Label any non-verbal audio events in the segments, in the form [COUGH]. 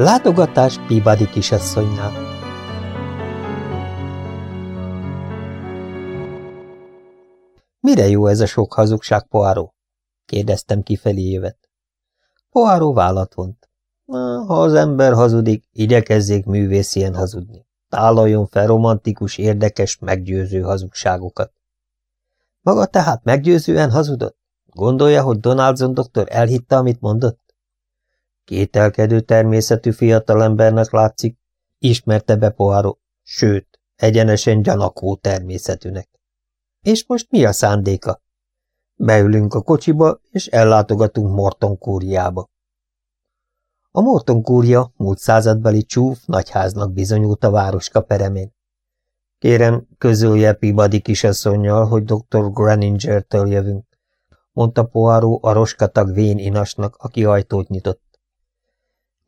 Látogatás Peabody kisasszonynál Mire jó ez a sok hazugság, Poáró? kérdeztem kifelé jövet. Poáró vállat vont. Ha az ember hazudik, igyekezzék művészien hazudni. Tálaljon fel romantikus, érdekes, meggyőző hazugságokat. Maga tehát meggyőzően hazudott? Gondolja, hogy Donaldson doktor elhitte, amit mondott? Kételkedő természetű fiatalembernek látszik, ismerte be Poirot, sőt, egyenesen gyanakvó természetűnek. És most mi a szándéka? Beülünk a kocsiba, és ellátogatunk Morton kúriába. A Morton kúria múlt századbeli csúf nagyháznak bizonyult a városka peremén. Kérem, közölje Peabody kisasszonynal, hogy dr. Graninger-től jövünk, mondta Poirot a roskatag vén inasnak, aki ajtót nyitott.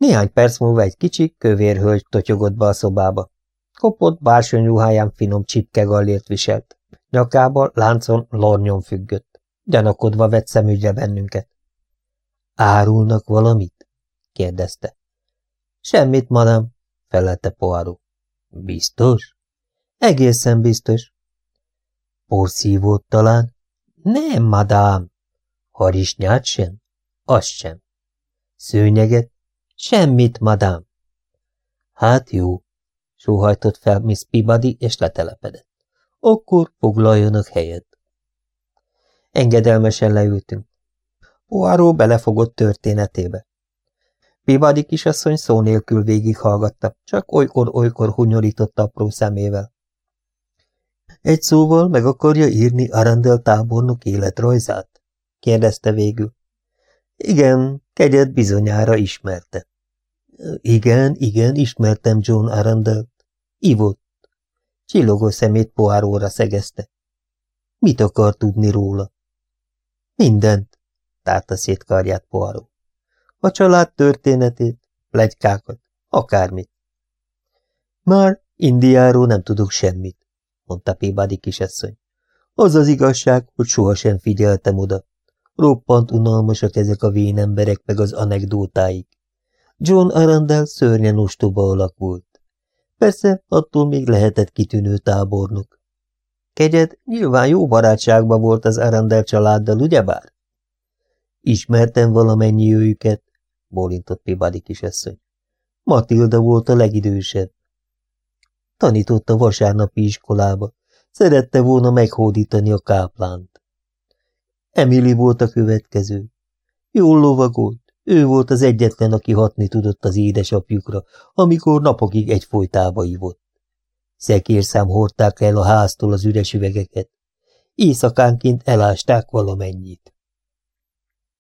Néhány perc múlva egy kicsi, kövér hölgy totyogott be a szobába. Kopott bársonyruháján finom csipkegallért viselt. Nyakába láncon lornyon függött. Gyanakodva vett szemügyre bennünket. Árulnak valamit? kérdezte. Semmit, madam, felelte Poirot. Biztos? Egészen biztos. Porszívót talán? Nem, madám. Harisnyát sem? Az sem. Szőnyeget? Semmit, madám. Hát jó, sóhajtott fel Miss Peabody, és letelepedett. Akkor foglaljanak helyet. Engedelmesen leültünk. Poirot belefogott történetébe. Peabody kisasszony szó nélkül végighallgatta, csak olykor-olykor hunyorította apró szemével. Egy szóval meg akarja írni Arandel tábornok életrajzát? kérdezte végül. Igen, kegyet bizonyára ismerte. Igen, igen, ismertem John Arundel-t. Ivott. Csillogó szemét poáróra szegezte. Mit akar tudni róla? Mindent, tárta szét karját poáró. A család történetét, plegykákat, akármit. Már Indiáról nem tudok semmit, mondta Peabody kisasszony. Az az igazság, hogy sohasem figyeltem oda. Roppant unalmasak ezek a vén emberek meg az anekdótáik. John Arundel szörnyen ostoba alakult. Persze, attól még lehetett kitűnő tábornok. Kegyed nyilván jó barátságban volt az Arundel családdal, ugyebár? Ismertem valamennyi őjüket, bólintott Pibadi kisasszony. Matilda volt a legidősebb. Tanított a vasárnapi iskolába. Szerette volna meghódítani a káplánt. Emily volt a következő. Jól lovagolt, ő volt az egyetlen, aki hatni tudott az édesapjukra, amikor napokig egyfolytába ivott. Szekérszám hordták el a háztól az üres üvegeket. Éjszakánként elásták valamennyit.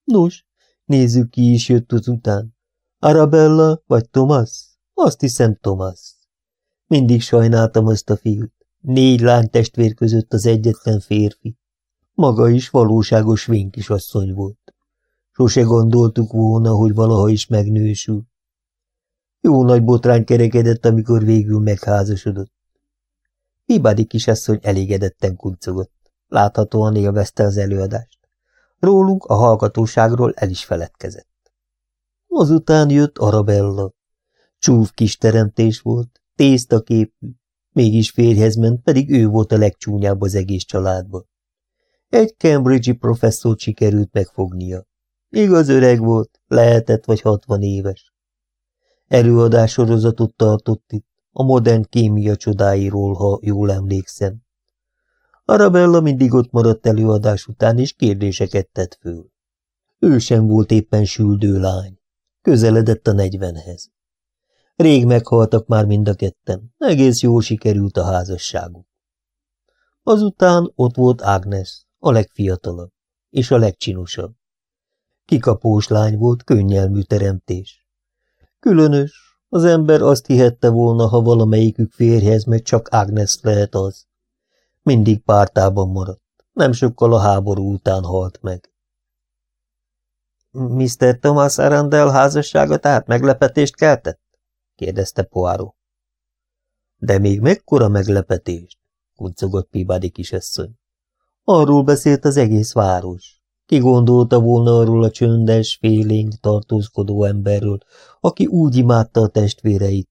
Nos, nézzük ki is jött az után. Arabella vagy Thomas? Azt hiszem Thomas. Mindig sajnáltam azt a fiút. Négy lány testvér között az egyetlen férfi. Maga is valóságos vénkisasszony volt. Sose gondoltuk volna, hogy valaha is megnősül. Jó nagy botrány kerekedett, amikor végül megházasodott. Hibádi kisasszony elégedetten kuncogott. Láthatóan élvezte az előadást. Rólunk a hallgatóságról el is feledkezett. Azután jött Arabella. Csúf kis teremtés volt, tésztaképű, mégis férjhez ment, pedig ő volt a legcsúnyább az egész családban. Egy Cambridge-i professzort sikerült megfognia. Igaz öreg volt, lehetett vagy hatvan éves. Előadássorozatot tartott itt, a modern kémia csodáiról, ha jól emlékszem. Arabella mindig ott maradt előadás után, és kérdéseket tett föl. Ő sem volt éppen süldő lány. Közeledett a negyvenhez. Rég meghaltak már mind a ketten, egész jól sikerült a házasságuk. Azután ott volt Agnes, a legfiatalabb, és a legcsinosabb. Kikapós lány volt, könnyelmű teremtés. Különös, az ember azt hihette volna, ha valamelyikük férjhez megy, csak Agnes lehet az. Mindig pártában maradt, nem sokkal a háború után halt meg. Mr. Thomas Arundel házassága tehát meglepetést keltett? kérdezte Poirot. De még mekkora meglepetést? kuncogott Peabody kisasszony. Arról beszélt az egész város. Ki gondolta volna arról a csöndes, félénk, tartózkodó emberről, aki úgy imádta a testvéreit?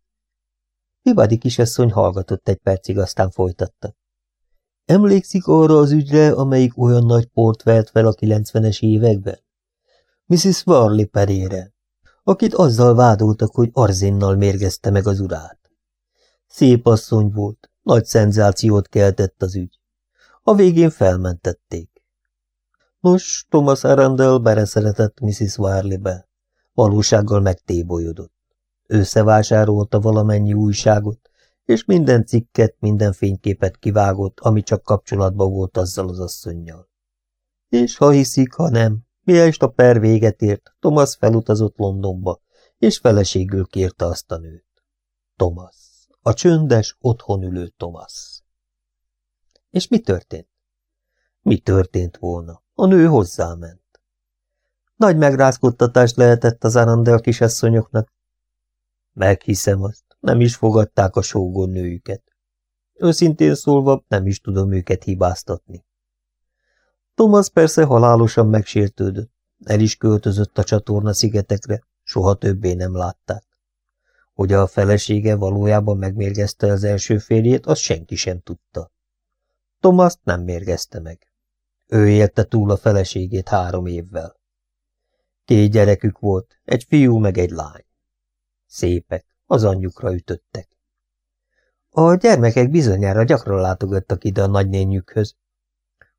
Pibadi kisasszony hallgatott egy percig, aztán folytatta. Emlékszik arra az ügyre, amelyik olyan nagy port vert fel a 90-es években? Mrs. Warley perére, akit azzal vádoltak, hogy arzénnal mérgezte meg az urát. Szép asszony volt, nagy szenzációt keltett az ügy. A végén felmentették. Nos, Thomas Arundel bereszeretett Mrs. Warley-be. Valósággal megtébolyodott. Összevásárolta valamennyi újságot, és minden cikket, minden fényképet kivágott, ami csak kapcsolatban volt azzal az asszonynal. És ha hiszik, ha nem, miest a per véget ért, Thomas felutazott Londonba, és feleségül kérte azt a nőt. Thomas. A csöndes, otthon ülő Thomas. És mi történt? Mi történt volna? A nő hozzáment. Nagy megrázkodtatást lehetett az Arandel kisasszonyoknak. Meghiszem azt, nem is fogadták a sógon nőjüket. Őszintén szólva nem is tudom őket hibáztatni. Thomas persze halálosan megsértődött, el is költözött a csatorna szigetekre, soha többé nem látták. Hogy a felesége valójában megmérgezte az első férjét, azt senki sem tudta. Thomas nem mérgezte meg. Ő élte túl a feleségét három évvel. Két gyerekük volt, egy fiú meg egy lány. Szépek, az anyjukra ütöttek. A gyermekek bizonyára gyakran látogattak ide a nagynényükhöz.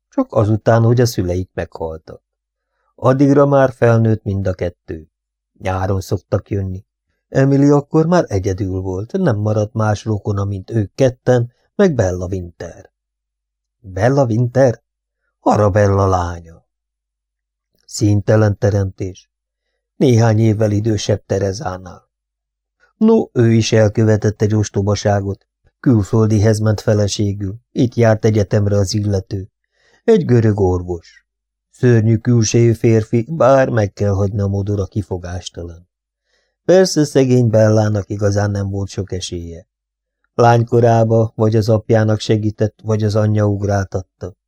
Csak azután, hogy a szüleik meghaltak. Addigra már felnőtt mind a kettő. Nyáron szoktak jönni. Emily akkor már egyedül volt, nem maradt más rokona, mint ők ketten, meg Bella Winter. Bella Winter? Arabella lánya. Színtelen teremtés. Néhány évvel idősebb Terezánál. No, ő is elkövetett egy ostobaságot. Külföldihez ment feleségül. Itt járt egyetemre az illető. Egy görög orvos. Szörnyű külsejű férfi, bár meg kell hagyni a modora kifogástalan. Persze szegény Bellának igazán nem volt sok esélye. Lánykorába vagy az apjának segített, vagy az anyja ugráltatta.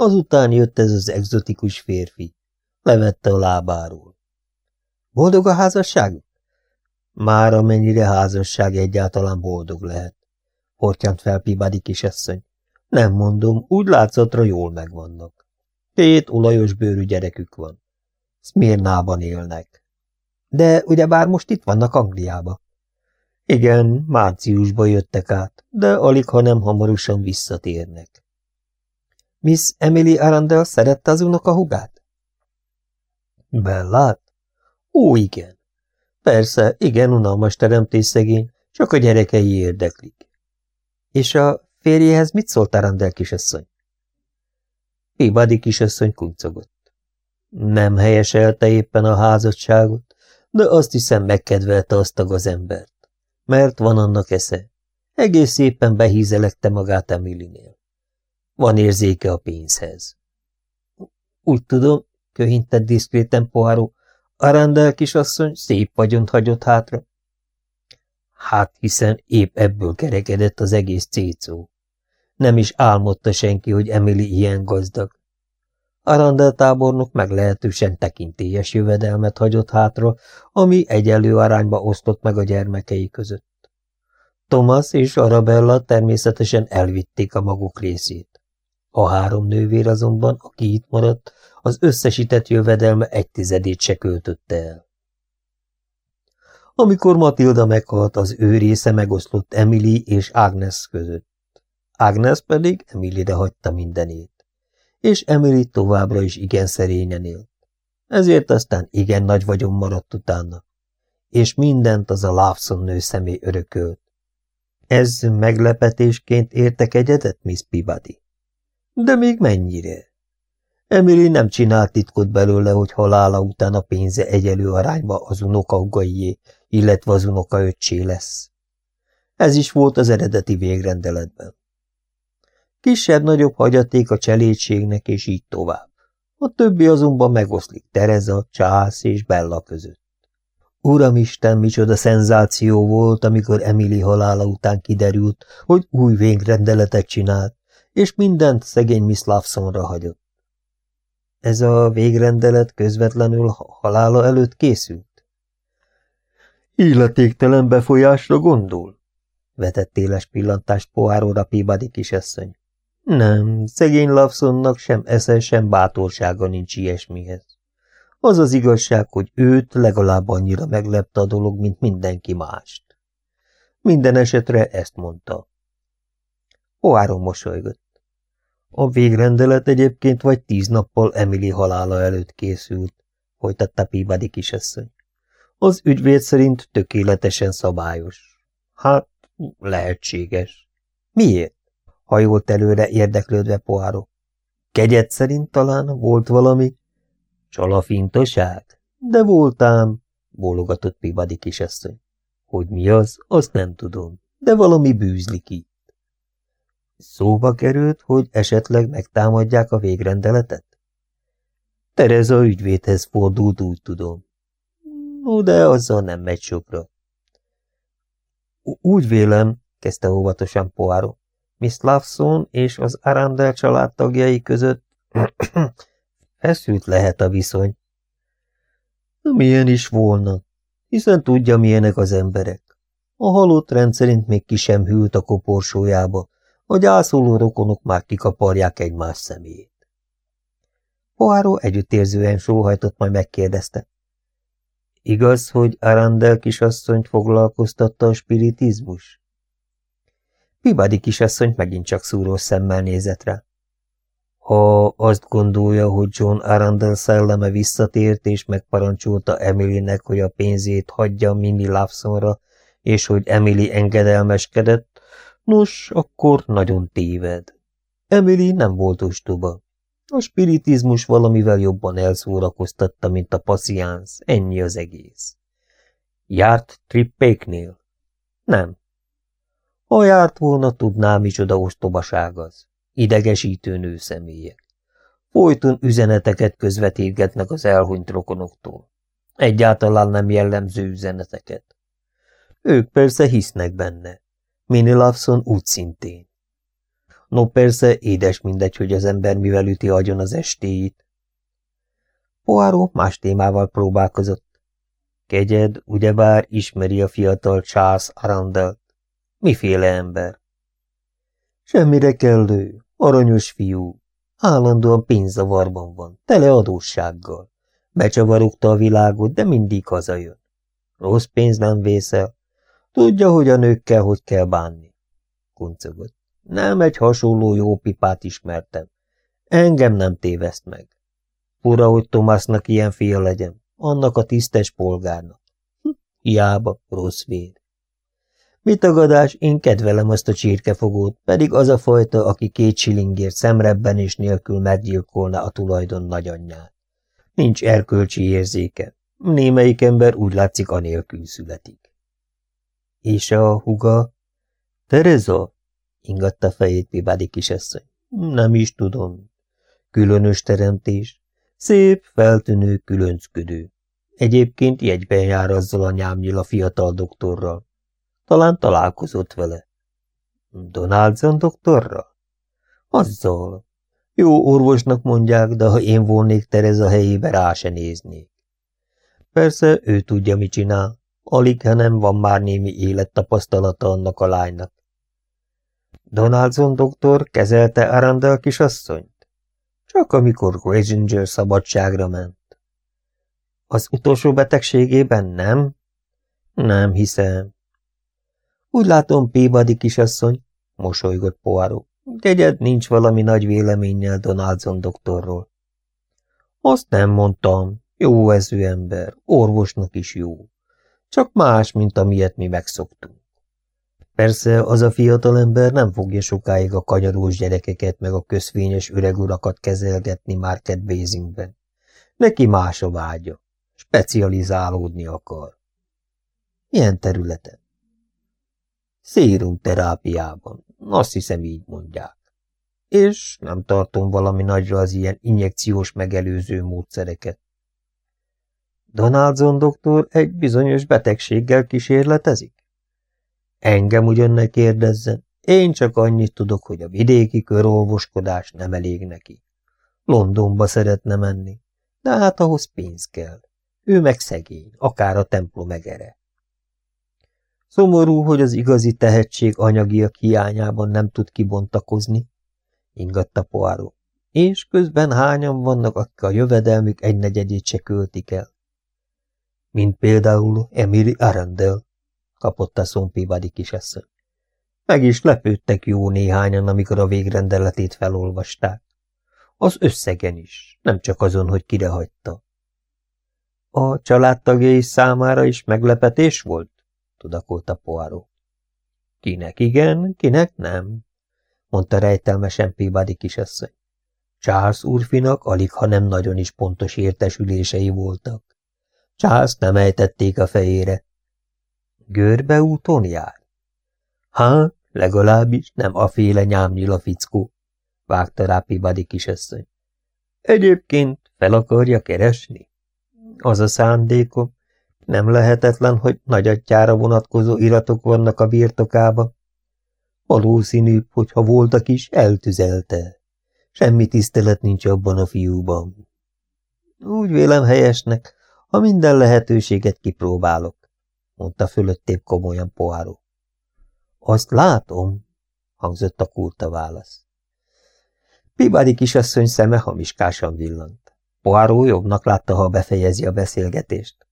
Azután jött ez az egzotikus férfi. Levette a lábáról. Boldog a házasság? Már amennyire házasság egyáltalán boldog lehet. Hortyant fel Pibadi kisasszony. Nem mondom, úgy látszatra jól megvannak. Két olajos bőrű gyerekük van. Szmirnában élnek. De ugyebár most itt vannak Angliába. Igen, márciusba jöttek át, de alig, ha nem hamarosan visszatérnek. Miss Emily Arundel szerette az unokahugát? Bellát? Ó, igen. Persze, igen, unalmas teremtés szegény, csak a gyerekei érdeklik. És a férjéhez mit szólt Arundel kisasszony? Peabody kisasszony kuncogott. Nem helyeselte éppen a házasságot, de azt hiszem megkedvelte azt a gazembert. Mert van annak esze. Egész szépen behízelekte magát Emilynél. Van érzéke a pénzhez. Úgy tudom, köhintett diszkréten poháró, Arandel kisasszony szép vagyont hagyott hátra. Hát hiszen épp ebből kerekedett az egész cécó. Nem is álmodta senki, hogy Emily ilyen gazdag. Arandel tábornok meglehetősen tekintélyes jövedelmet hagyott hátra, ami egyenlő arányba osztott meg a gyermekei között. Thomas és Arabella természetesen elvitték a maguk részét. A három nővér azonban, aki itt maradt, az összesített jövedelme egy tizedét se költötte el. Amikor Matilda meghalt, az ő része megoszlott Emily és Agnes között. Agnes pedig Emilyre hagyta mindenét. És Emily továbbra is igen szerényen élt. Ezért aztán igen nagy vagyon maradt utána. És mindent az a Lawson nő személy örökölt. Ez meglepetésként értek egyedet, Miss Peabody? De még mennyire? Emily nem csinált titkot belőle, hogy halála után a pénze egyelő arányba az unokahugaié, illetve az unokaöccsé lesz. Ez is volt az eredeti végrendeletben. Kisebb-nagyobb hagyaték a cselédségnek, és így tovább. A többi azonban megoszlik Tereza, Csász és Bella között. Uramisten, micsoda szenzáció volt, amikor Emily halála után kiderült, hogy új végrendeletet csinált, és mindent szegény Miss Lawsonra hagyott. Ez a végrendelet közvetlenül halála előtt készült? Illetéktelen befolyásra gondol? vetett éles pillantást poháróra Peabody kisasszony. Nem, szegény Lawsonnak sem esze, sem bátorsága nincs ilyesmihez. Az az igazság, hogy őt legalább annyira meglepte a dolog, mint mindenki mást. Minden esetre ezt mondta. Poáron mosolygott. A végrendelet egyébként vagy tíz nappal Emily halála előtt készült, folytatta Peabody kisasszony. Az ügyvéd szerint tökéletesen szabályos. Hát, lehetséges. Miért? Hajolt előre érdeklődve pohárok. Kegyet szerint talán volt valami? Csalafintoság? De voltám, bólogatott Peabody kisasszony. Hogy mi az, azt nem tudom, de valami bűzlik itt. Szóba került, hogy esetleg megtámadják a végrendeletet? Tereza ügyvédhez fordult, úgy tudom. No, de azzal nem megy sokra. Úgy vélem, kezdte óvatosan Poirot, Miss Lawson és az Arandel család között [CLEARS THROAT] feszült lehet a viszony. Milyen is volna, hiszen tudja, milyenek az emberek. A halott rendszerint még ki sem hűlt a koporsójába, a gyászoló rokonok már kikaparják egymás szemét. Poirot együttérzően sóhajtott, majd megkérdezte. Igaz, hogy Arandel kisasszonyt foglalkoztatta a spiritizmus? Pibadi kisasszony megint csak szúrós szemmel nézett rá. Ha azt gondolja, hogy John Arundel szelleme visszatért és megparancsolta Emilynek, hogy a pénzét hagyja Minnie Lawsonra, és hogy Emily engedelmeskedett, nos, akkor nagyon téved. Emily nem volt ostoba. A spiritizmus valamivel jobban elszórakoztatta, mint a passziánsz, ennyi az egész. Járt Trippéknél? Nem. Ha járt volna, tudná, micsoda ostobaság az. Idegesítő nőszemélyek. Folyton üzeneteket közvetítgetnek az elhunyt rokonoktól. Egyáltalán nem jellemző üzeneteket. Ők persze hisznek benne. Minnie Lawson úgy szintén. No persze, édes mindegy, hogy az ember mivel üti agyon az estéit. Poirot más témával próbálkozott. Kegyed, ugyebár ismeri a fiatal Charles Arundel. Miféle ember? Semmire kellő, aranyos fiú. Állandóan pénzavarban van, tele adóssággal. Becsavarogta a világot, de mindig hazajön. Rossz pénz nem vészel. Tudja, hogy a nőkkel hogy kell bánni. Kuncogott. Nem egy hasonló jó pipát ismertem. Engem nem téveszt meg. Fura, hogy Tomásnak ilyen fia legyen, annak a tisztes polgárnak. Hm, hiába, rossz vér. Mi tagadás, én kedvelem azt a csirkefogót, pedig az a fajta, aki két silingért szemrebben és nélkül meggyilkolna a tulajdon nagyanyját. Nincs erkölcsi érzéke. Némelyik ember úgy látszik anélkül születik. És a huga? Tereza? ingatta fejét Pibádi kisasszony. Nem is tudom. Különös teremtés. Szép, feltűnő, különcködő. Egyébként jegyben jár azzal a nyámnyil a fiatal doktorral. Talán találkozott vele. Donaldson doktorra? Azzal. Jó orvosnak mondják, de ha én volnék Tereza helyébe, rá se néznék. Persze, ő tudja, mit csinál. Alig, ha nem van már némi élettapasztalata annak a lánynak. Donaldson doktor kezelte Arandel kisasszonyt? Csak amikor Grazinger szabadságra ment. Az utolsó betegségében nem? Nem hiszem. Úgy látom, Peabody kisasszony, mosolygott Poirot. Kegyed nincs valami nagy véleménnyel Donaldson doktorról. Azt nem mondtam. Jó ező ember, orvosnak is jó. Csak más, mint amilyet mi megszoktunk. Persze az a fiatal ember nem fogja sokáig a kanyarós gyerekeket meg a közfényes öregurakat kezelgetni Market Basingben. Neki más a vágya. Specializálódni akar. Milyen területen? Szérumterápiában. Azt hiszem így mondják. És nem tartom valami nagyra az ilyen injekciós megelőző módszereket. Donaldson doktor egy bizonyos betegséggel kísérletezik? Engem ugyan ne kérdezzen, én csak annyit tudok, hogy a vidéki körolvoskodás nem elég neki. Londonba szeretne menni, de hát ahhoz pénz kell. Ő meg szegény, akár a templom egere. Szomorú, hogy az igazi tehetség anyagiak hiányában nem tud kibontakozni, ingatta Poirot. És közben hányan vannak, akik a jövedelmük egynegyedét se költik el. Mint például Emily Arundel, kapott a szompévadi kisasszony. Meg is lepődtek jó néhányan, amikor a végrendeletét felolvasták. Az összegen is, nem csak azon, hogy kire hagyta. A családtagjai számára is meglepetés volt? tudakolta Poirot. Kinek igen, kinek nem, mondta rejtelmesen Peabody kisasszony. Charles úrfinak alig, ha nem nagyon is pontos értesülései voltak. Charles nem ejtették a fejére. Görbe úton jár? Hát, legalábbis nem a féle nyámnyila fickó, vágta rá Peabody kisasszony. Egyébként fel akarja keresni? Az a szándékom, nem lehetetlen, hogy nagyatjára vonatkozó iratok vannak a birtokába. Valószínűbb, hogyha voltak is, eltüzelte. Semmi tisztelet nincs abban a fiúban. Úgy vélem helyesnek, ha minden lehetőséget kipróbálok, mondta fölöttébb komolyan poáró. Azt látom, hangzott a kurta válasz. Pibádi kisasszony szeme hamiskásan villant. Poáró jobbnak látta, ha befejezi a beszélgetést.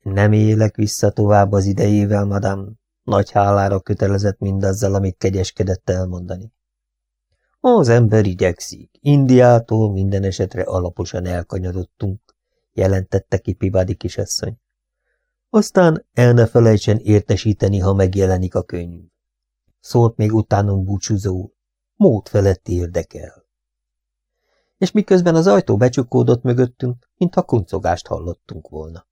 Nem élek vissza tovább az idejével, madám. Nagy hálára kötelezett mindazzal, amit kegyeskedett elmondani. Az ember igyekszik. Indiától minden esetre alaposan elkanyarottunk, jelentette ki Pibadi kisasszony. Aztán el ne felejtsen értesíteni, ha megjelenik a könyv. Szólt még utánunk búcsúzó, mód felett érdekel. És miközben az ajtó becsukódott mögöttünk, mintha kuncogást hallottunk volna.